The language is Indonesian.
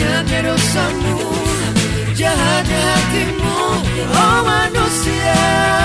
banyak dosamu Jahatnya hatimu Oh manusia.